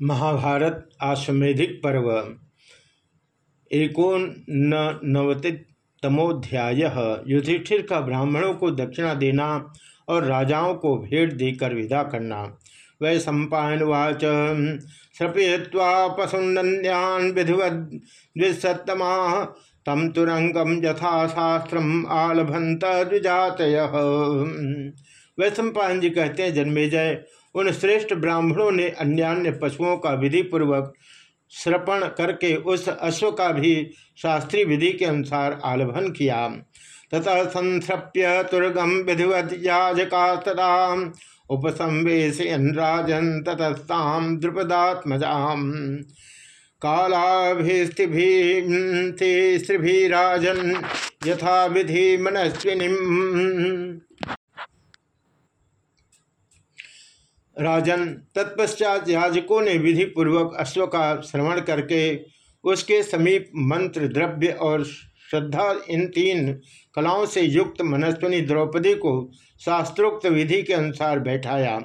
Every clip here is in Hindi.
महाभारत आश्वेधिक पर्व। एकोनवतितमोध्याय युधिष्ठिर का ब्राह्मणों को दक्षिणा देना और राजाओं को भेंट देकर विदा करना। वै सम्पावाच श्रपय्वा पशुन्यान विधिवत्तमा तम तुरंगम यथाशास्त्रम आलभंत द्विजात वै सम्पान जी कहते हैं, जन्मेजय उन श्रेष्ठ ब्राह्मणों ने अन्यान्य पशुओं का विधि पूर्वक श्रपण करके उस अश्व का भी शास्त्रीय विधि के अनुसार आलभन किया। तथा संसृप्य तुर्गम विधिवत याजका तथा उपसंवेशन राजन ततस्ताम द्रुपदात्मजाम। कालाभिस्त्रिभिराजन यथा विधि मनस्विनी राजन तत्पश्चात याजकों ने विधि पूर्वक अश्व का श्रवण करके उसके समीप मंत्र, द्रव्य और श्रद्धा इन तीन कलाओं से युक्त मनस्विनी द्रौपदी को शास्त्रोक्त विधि के अनुसार बैठाया।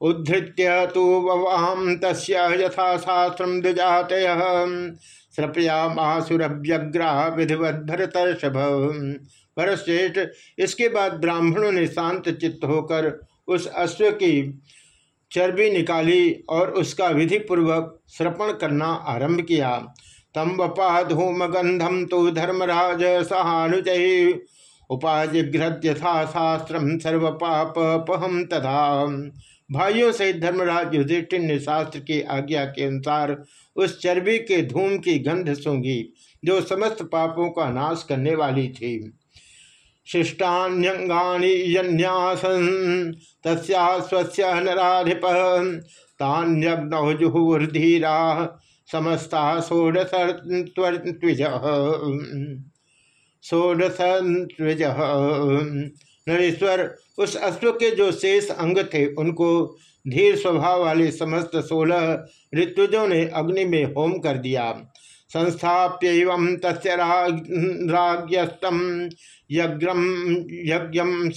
उद्धृत्य तो ववाम तस् यथा शास्त्र द्विजात श्रपया मासुरव्यग्रा विधिवत भरतर्षभ भरतश्रेष्ठ, इसके बाद ब्राह्मणों ने शांत चित्त होकर उस अश्व की चर्बी निकाली और उसका विधि पूर्वक श्रपण करना आरंभ किया। तम वपा धूम गंधम तो धर्मराज सहानुज उपाजिघ्रत यथा शास्त्र सर्व पाप पहम तथा भाइयों सहित धर्मराज युधिष्ठिर ने शास्त्र की आज्ञा के अनुसार उस चर्बी के धूम की गंध सूंघी, जो समस्त पापों का नाश करने वाली थी। शिष्टान्यंगानी यन्यासन, तस्या समस्ता षोडशत्विज षोडशत्विज नरेश्वर, उस अश्व के जो शेष अंग थे, उनको धीर स्वभाव वाले समस्त सोलह ऋतुजों ने अग्नि में होम कर दिया। संस्थाप्य तस्राज्यस्तम यज्ञम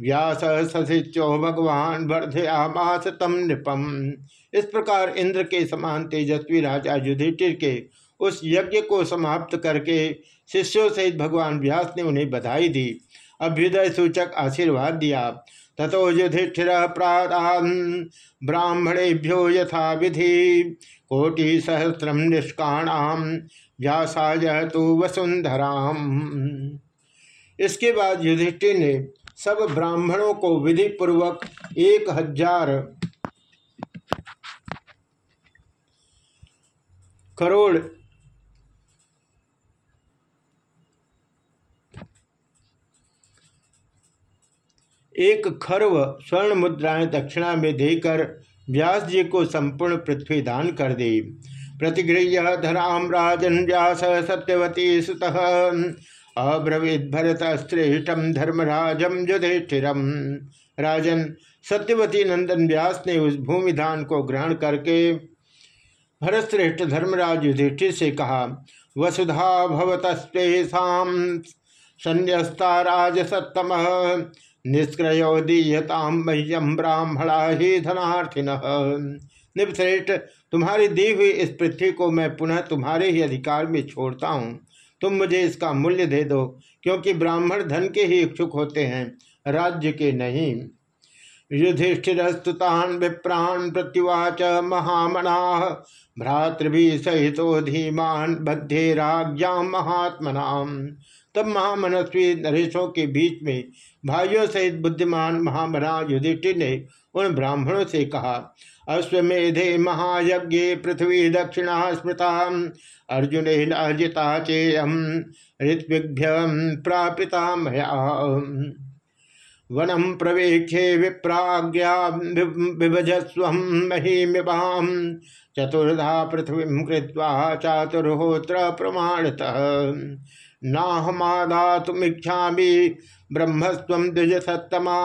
व्यास सशिचो भगवान वर्धयामास तम नृपम। इस प्रकार इंद्र के समान तेजस्वी राजा युधिष्ठिर के उस यज्ञ को समाप्त करके शिष्यों सहित भगवान व्यास ने उन्हें बधाई दी। अभ्युदय सूचक आशीर्वाद दिया। तथो युधिष्ठिर प्रादान, ब्राह्मणेभ्यो यथा विधि कोटि सहस्रम निष्काणाम व्यासाय तो वसुंधराम। इसके बाद युधिष्ठिर ने सब ब्राह्मणों को विधि पूर्वक एक हज़ार करोड़ एक खर्व स्वर्ण मुद्राएँ दक्षिणा में देकर व्यास जी को संपूर्ण पृथ्वी दान कर दी। प्रतिगृह्य धराम राजन व्यास सत्यवती सुत। अब्रवीत भरत श्रेष्ठम धर्मराजम युधिष्ठिरम। राजन, सत्यवती नंदन व्यास ने उस भूमिधान को ग्रहण करके भरतश्रेष्ठ धर्मराज युधिष्ठिर से कहा, वसुधा भवतस्वेशा संन्यस्ता राजसत्तम। निष्क्रयो दीयताम मह्यम ब्राह्मणा ही धनार्थिन। निपश्रेष्ठ तुम्हारी दी हुई इस पृथ्वी को मैं पुनः तुम्हारे ही अधिकार में छोड़ता हूँ। तुम मुझे इसका मूल्य दे दो, क्योंकि ब्राह्मण धन के ही इच्छुक होते हैं, राज्य के नहीं। युधिष्ठिरस्तुतान विप्राण प्रत्युवाच महामना भ्रातृभि सहितो धीमान बद्धे राज्ञा महात्मना तब महामनस्वी नरेशों के बीच में भाइयों सहित बुद्धिमान महामना युधिष्ठिर ने उन ब्राह्मणों से कहा अश्वेधे महायज्ञ पृथ्वी दक्षिणा स्मृता अर्जुन अजिता चेयम ऋत्विभ्यम प्रापिता वनम प्रवेक्षे विप्राज्ञा विभजस्व महीमिवाम चतुर्धा पृथ्वी कृत्वा चातुर्होत्र प्रमाणतः। नाहमादातुमीक्षा ब्रह्मस्व द्विज सत्तमा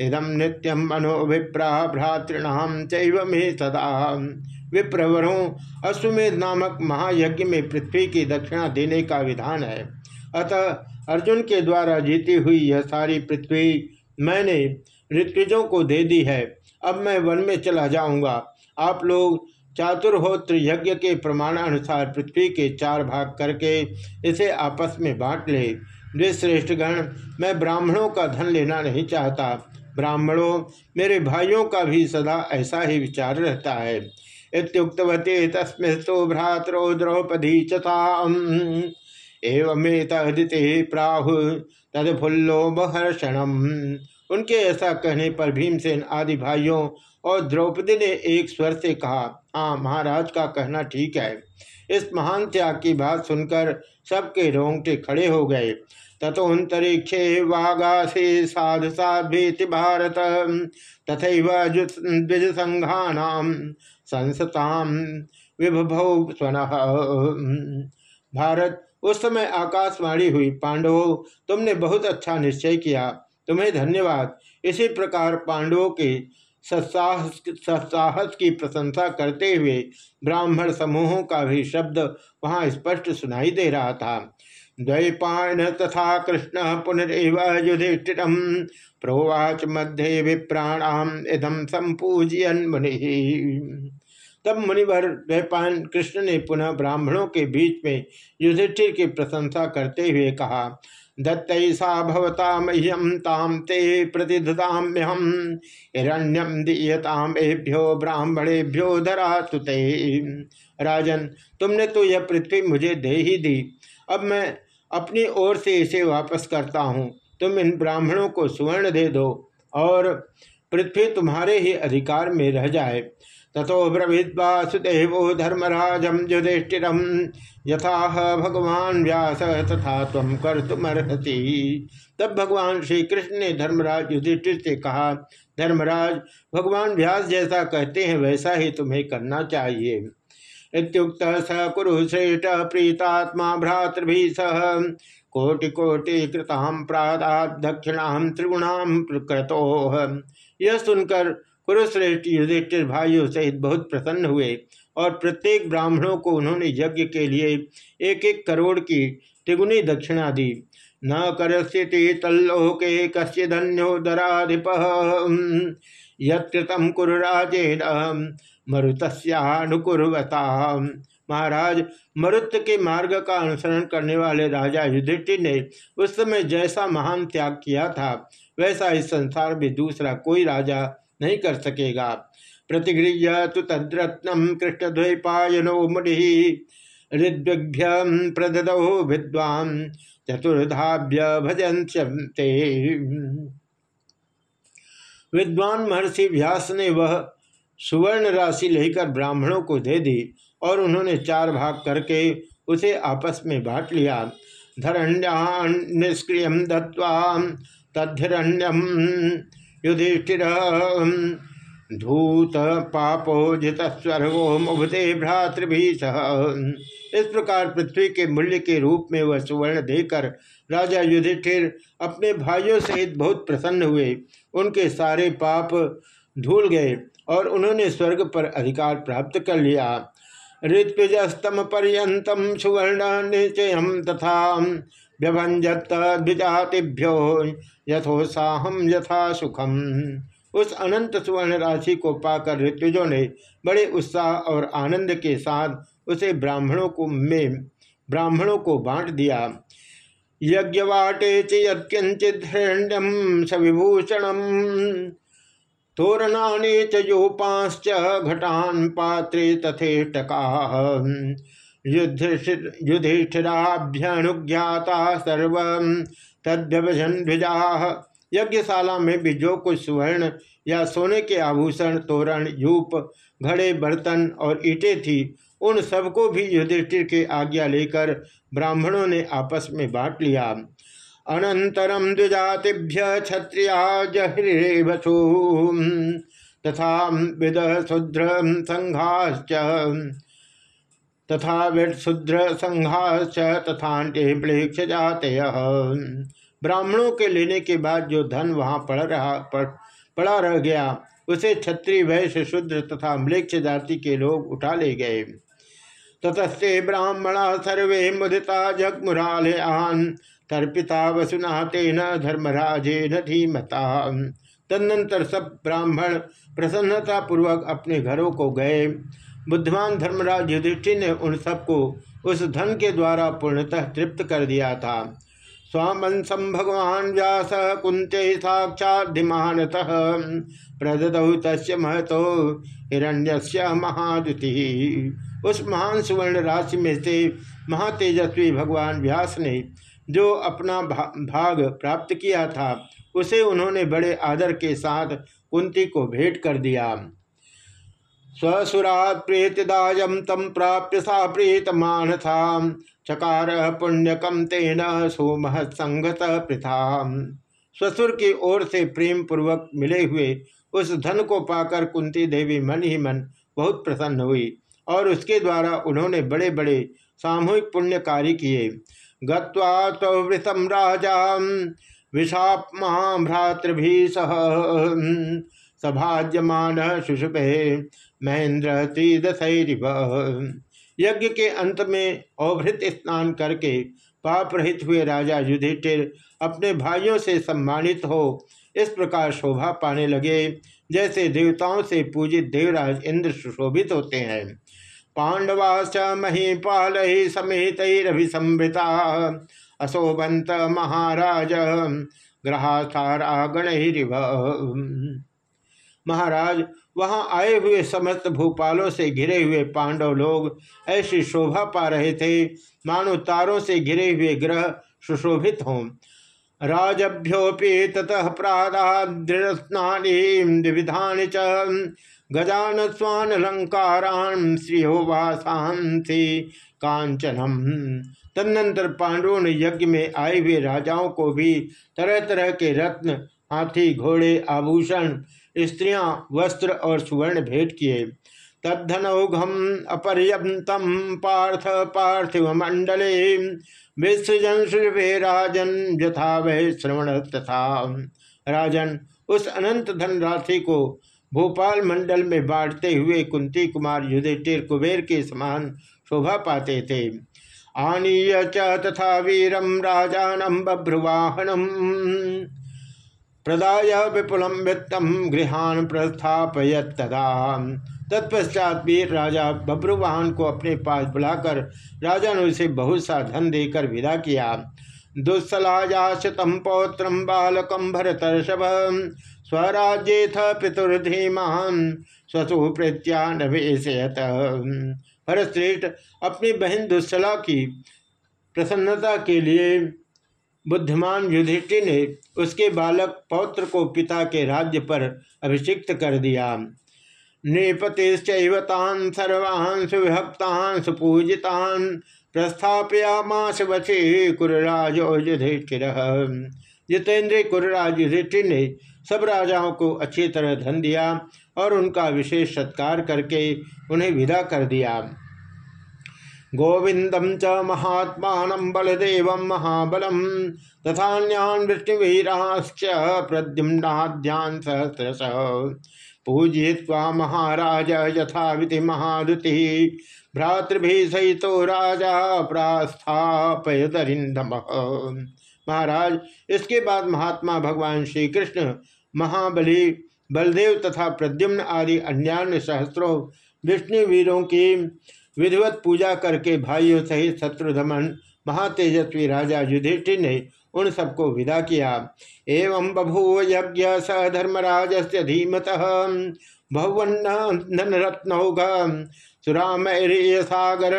इदम नित्यम मनोभिप्रा भ्रातृणाम चैव सदा। विप्रवरों, अश्वमेध नामक महायज्ञ में पृथ्वी की दक्षिणा देने का विधान है। अतः अर्जुन के द्वारा जीती हुई यह सारी पृथ्वी मैंने ऋत्विजों को दे दी है। अब मैं वन में चला जाऊँगा। आप लोग चातुर्होत्र यज्ञ के प्रमाणानुसार पृथ्वी के चार भाग करके इसे आपस में बांट ले। श्रेष्ठ गण मैं ब्राह्मणों का धन लेना नहीं चाहता। ब्राह्मणों, मेरे भाइयों का भी सदा ऐसा ही विचार रहता है। इतुक्तवती तस्मस्तु भ्रातरो द्रौपदी चताम एवमेतदिते प्राहु तदफुल्लो महर्षणम। उनके ऐसा कहने पर भीमसेन आदि भाइयों और द्रौपदी ने एक स्वर से कहा हाँ महाराज का कहना ठीक है। इस महान त्याग की बात सुनकर सबके रोंगटे खड़े हो गए। तथोन्तरिक्षे वागासे साधु साधेति भारत। तथा द्विज संघानाम संसताम विभव स्वन। भारत, उस समय आकाशवाणी हुई, पांडवों, तुमने बहुत अच्छा निश्चय किया, तुम्हें धन्यवाद। इसी प्रकार पांडवों के सत्साहस सत्साहस की प्रशंसा करते हुए ब्राह्मण समूहों का भी शब्द वहाँ स्पष्ट सुनाई दे रहा था। द्वैपायन तथा कृष्ण पुनरव युधिष्ठिर प्रोवाच मध्य विप्राणाम इदम संपूजयन मुनि। तब मुनिवर द्वैपायन कृष्ण ने पुनः ब्राह्मणों के बीच में युधिष्ठिर की प्रशंसा करते हुए कहा दत्तसा भवता मह्यम ताम ते प्रतिदताम्यहम हिरण्यम दीयताम एभ्यो ब्राह्मणेभ्यो धरा तुते राजन, तुमने तो यह पृथ्वी मुझे दे ही दी। अब मैं अपनी ओर से इसे वापस करता हूँ। तुम इन ब्राह्मणों को सुवर्ण दे दो और पृथ्वी तुम्हारे ही अधिकार में रह जाए। तथो ब्रवीद्वासुदेव धर्मराजम युधिष्ठिर। यथा भगवान व्यास तथा तम कर तुमर्हति तब भगवान श्री कृष्ण ने धर्मराज युधिष्ठिर से कहा, धर्मराज, भगवान व्यास जैसा कहते हैं, वैसा ही तुम्हें करना चाहिए। इत्युक्त स कुरुश्रेष्ठ प्रीतात्मा भ्रातृभि सह। कोटि कोटि कृताम प्रादा दक्षिणाम त्रिगुणाम प्रकृतो यह सुनकर कुरुश्रेष्ठ युधिष्ठिर भाइयों सहित बहुत प्रसन्न हुए और प्रत्येक ब्राह्मणों को उन्होंने यज्ञ के लिए एक एक करोड़ की त्रिगुणी दक्षिणा दी। न करस्यति तल्लोके कस्य धन्योदराधिप। यम कुरुराजेन मरुतस्यानुकुर्वता महाराज, मरुत के मार्ग का अनुसरण करने वाले राजा युधिष्ठिर ने उस समय जैसा महान त्याग किया था, वैसा इस संसार में दूसरा कोई राजा नहीं कर सकेगा। प्रतिगृह्य तो तद्रत्नम कृष्णद्वैपायनो मुनि ऋद्विभ्य प्रददो विद्वान, चतुर्धाभ्य भजन विद्वान महर्षि व्यास ने वह सुवर्ण राशि लेकर ब्राह्मणों को दे दी और उन्होंने चार भाग करके उसे आपस में बांट लिया। धरण्यान निष्क्रिय दत्वा तद्धिरण्यम युधिष्ठिर धूत पापोजित स्वर्गो मुभते भ्रातृभि सह इस प्रकार पृथ्वी के मूल्य के रूप में वह सुवर्ण देकर राजा युधिष्ठिर अपने भाइयों सहित बहुत प्रसन्न हुए। उनके सारे पाप धूल गए और उन्होंने स्वर्ग पर अधिकार प्राप्त कर लिया। ऋत्विजस्तम पर्यतम सुवर्ण निश्चय तथा व्यभंजत द्विजातिभ्यो यथोत्साहम यथा सुखम। उस अनंत सुवर्ण राशि को पाकर ऋतुजों ने बड़े उत्साह और आनंद के साथ उसे ब्राह्मणों को में ब्राह्मणों को बांट दिया। यज्ञवाटे चिंचित हिरण्यम सविभूषणम तोरणाने चोपाश्च घटान पात्रे तथेष्टका। युधिष्ठिराभ्यनुज्ञाता सर्व तद्यभजन ध्वजा यज्ञशाला में भी जो कुछ सुवर्ण या सोने के आभूषण, तोरण यूप घड़े, बर्तन और ईटे थी उन सबको भी युधिष्ठिर के आज्ञा लेकर ब्राह्मणों ने आपस में बांट लिया। अनंतरम द्विजातिभ्य क्षत्रिया जहृवसु तथा विद शुद्र संघाश्च। तथा विशुद्र संघाश्च तथा प्लेक्ष जाते ब्राह्मणों के लेने के बाद जो धन वहाँ पड़ रहा पड़, पड़ा रह गया उसे क्षत्रिय वैश्य शूद्र तथा मृक्ष जाति के लोग उठा ले गए। ततस्ते ब्राह्मणा सर्वे मुदिता जगमुरालयान। तर्पिता वसुना तेन धर्मराजे न धीमता। तदनंतर सब ब्राह्मण प्रसन्नता पूर्वक अपने घरों को गए। बुद्धवान धर्मराज युधिष्ठिर ने उन सबको उस धन के द्वारा पूर्णतः तृप्त कर दिया था। स्वामंसम भगवान व्यास कुंते साक्षाधिमानत प्रददौ तस् महतो हिरण्य महादुति उस महान सुवर्ण राशि में से महातेजस्वी भगवान व्यास ने जो अपना भाग प्राप्त किया था, उसे उन्होंने बड़े आदर के साथ कुंती को भेंट कर दिया। स्वसुरात प्रीतिदायम तम प्राप्य सा प्रीतमान था चकार पुण्यकम तेन सोमह संगत प्रथा स्वसुर की ओर से प्रेम पूर्वक मिले हुए उस धन को पाकर कुंती देवी मन ही मन बहुत प्रसन्न हुई और उसके द्वारा उन्होंने बड़े बड़े सामूहिक पुण्य कार्य किए। गत्वावृतम राजा विषापमा भ्रातृभि सह सभाज्यमान शुशुभे महेंद्र त्रिदशैरिव यज्ञ के अंत में अवभृत स्नान करके पाप रहित हुए राजा युधिष्ठिर अपने भाइयों से सम्मानित हो इस प्रकार शोभा पाने लगे, जैसे देवताओं से पूजित देवराज इंद्र सुशोभित होते हैं। पांडवाश्च महीपाल समेत रभिसंभृता अशोभंत महाराज ग्रहासारा गणहिरिव महाराज वहाँ आए हुए समस्त भूपालों से घिरे हुए पांडव लोग ऐसी शोभा पा रहे थे। मानो तारों से घिरे हुए ग्रह सुशोभित हों। राजभ्योपि ततः प्रादादृस्नानी विविधान च गजान स्वान अलंकारान श्रियोवासांसी कांचनम तदनंतर पांडवों ने यज्ञ में आए हुए राजाओं को भी तरह तरह के रत्न, हाथी, घोड़े, आभूषण स्त्रियाँ वस्त्र और सुवर्ण भेंट किए। तद्धनौघम अपर्यतम पार्थ पार्थिव मंडले विसृजन श्री राजन यथा वह श्रवण तथा। राजन, उस अनंत धन राशि को भोपाल मंडल में बांटते हुए कुंती कुमार युधिष्ठिर कुबेर के समान शोभा पाते थे। आनीय च तथा वीरम राजानम बभ्रुवाहनम प्रदाय विपुलम वित्तम गृहान प्रस्थापयत तदा। तत्पश्चात वीर राजा बब्रुवाहन को अपने पास बुलाकर राजा ने उसे बहुत सा धन देकर विदा किया। दुस्सलायाशतम पौत्रम बालकम भरतर्षभ। स्वराज्येथ पितुर्धीमान स्वसु प्रीत्या नवेशयत। भरतश्रेष्ठ अपनी बहन दुस्सला की प्रसन्नता के लिए बुद्धिमान युधिष्ठि ने उसके बालक पौत्र को पिता के राज्य पर अभिषिक्त कर दिया। नृपतिश्चैवतान सर्वान् सुपूजितान् प्रस्थापयामास वचे कुरराजो युधिष्ठिर। जितेंद्र कुरराज युधिष्ठिर ने सब राजाओं को अच्छी तरह धन दिया और उनका विशेष सत्कार करके उन्हें विदा कर दिया। गोविंदम च महात्मा बलदेव महाबलम तथान्यान वृष्टिवीराश्च प्रद्युम्नाद्यान सहस्रश। पूजय्वा महाराज यथा विधि महादुति, भ्रातृभि सहित राजा प्रास्थापयतरिंदम महाराज, इसके बाद महात्मा भगवान श्री कृष्ण महाबली, बलदेव तथा प्रद्युम्न आदि अन्यान्य सहस्त्रों विष्णु वीरों की विधिवत पूजा करके भाइयों सहित शत्रुधमन महातेजस्वी राजा युधिष्ठिर ने उन सबको विदा किया। एवं बभूव यज्ञ स धर्मराज से धीमत। भवन रत्नौघ सुरामैर्य सागर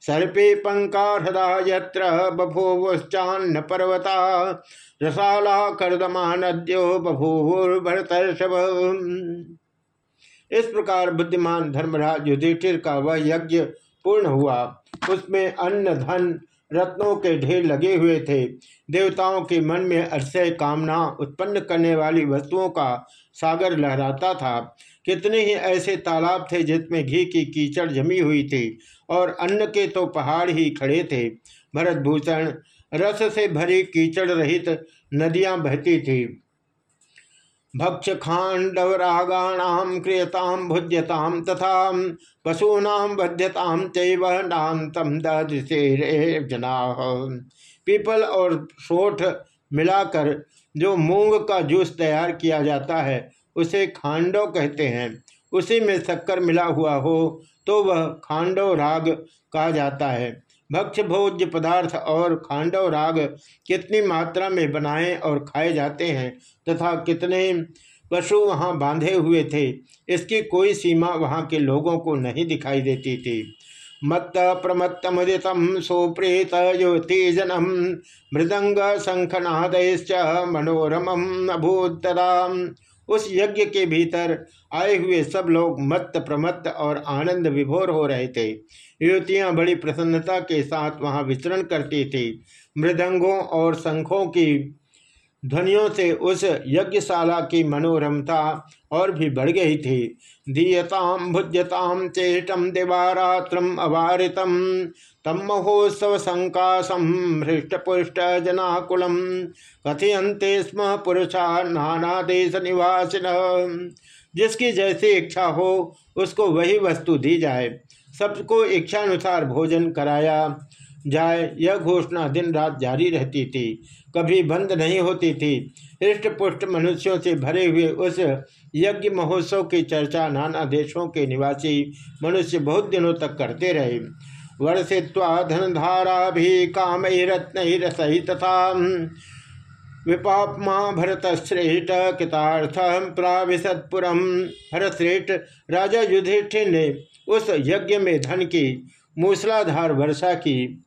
सर्पे पंकाहदा यत्र बभूवश्चान्न पर्वता रसाला कर्दमा नद्यो बभूवुर्भरतर्षभ इस प्रकार बुद्धिमान धर्मराज युधिष्ठिर का वह यज्ञ पूर्ण हुआ। उसमें अन्न, धन, रत्नों के ढेर लगे हुए थे। देवताओं के मन में अतिशय कामना उत्पन्न करने वाली वस्तुओं का सागर लहराता था। कितने ही ऐसे तालाब थे जिसमें घी की कीचड़ जमी हुई थी और अन्न के तो पहाड़ ही खड़े थे। भरतभूषण रस से भरी कीचड़ रहित नदियाँ बहती थी। भक्ष खांडवरागाणाम क्रियताम भुज्यताम तथा पशूनाम बध्यताम चातम दृशे जना। पीपल और सोठ मिलाकर जो मूंग का जूस तैयार किया जाता है, उसे खांडव कहते हैं। उसी में शक्कर मिला हुआ हो तो वह खांडव राग कहा जाता है। भक्ष भोज्य पदार्थ और खांडव राग कितनी मात्रा में बनाए और खाए जाते हैं तथा कितने पशु वहाँ बांधे हुए थे, इसकी कोई सीमा वहाँ के लोगों को नहीं दिखाई देती थी। मत्त प्रमत्त मुदितम सुप्रेत युतिजनम मृदंग शंखनादश्च मनोरम अभूतरा उस यज्ञ के भीतर आए हुए सब लोग मत्त प्रमत्त और आनंद विभोर हो रहे थे। युवतियाँ बड़ी प्रसन्नता के साथ वहाँ विचरण करती थी। मृदंगों और शंखों की ध्वनियों से उस यज्ञशाला की मनोरमता और भी बढ़ गई थी। दीयताम भुज्यताम चेष्टम दिवारात्रम अवारितम तम महोत्सव संकाशम हृष्टपुष्ट जनाकुलम कथयंते स्म पुरुषा नाना देश निवासिन जिसकी जैसी इच्छा हो, उसको वही वस्तु दी जाए। सबको इच्छानुसार भोजन कराया। जाए, यह घोषणा दिन रात जारी रहती थी। कभी बंद नहीं होती थी। हृष्ट पुष्ट मनुष्यों से भरे हुए उस यज्ञ महोत्सव की चर्चा नाना देशों के निवासी मनुष्य बहुत दिनों तक करते रहे। वर्षित्वा धनधारा भी काम रत्न सहित तथा विपापमा भरत श्रेष्ठ कृतार्थ प्राविशतपुरम भरत श्रेष्ठ राजा युधिष्ठिर ने उस यज्ञ में धन की मूसलाधार वर्षा की।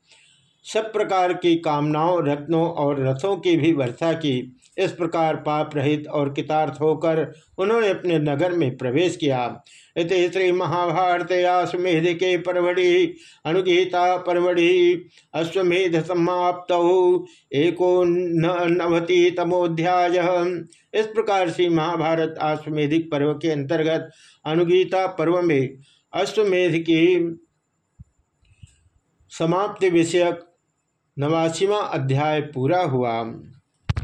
सब प्रकार की कामनाओं, रत्नों और रथों की भी वर्षा की। इस प्रकार पाप रहित और कितार्थ होकर उन्होंने अपने नगर में प्रवेश किया। इत श्री महाभारत अश्वमेध के परवड़ी अनुगीता परवड़ी अश्वमेध समाप्त एको नवति तमोध्याय इस प्रकार से महाभारत अश्वमेधिक पर्व के अंतर्गत अनुगीता पर्व में अश्वमेध की समाप्ति विषयक नवासीवा अध्याय पूरा हुआ।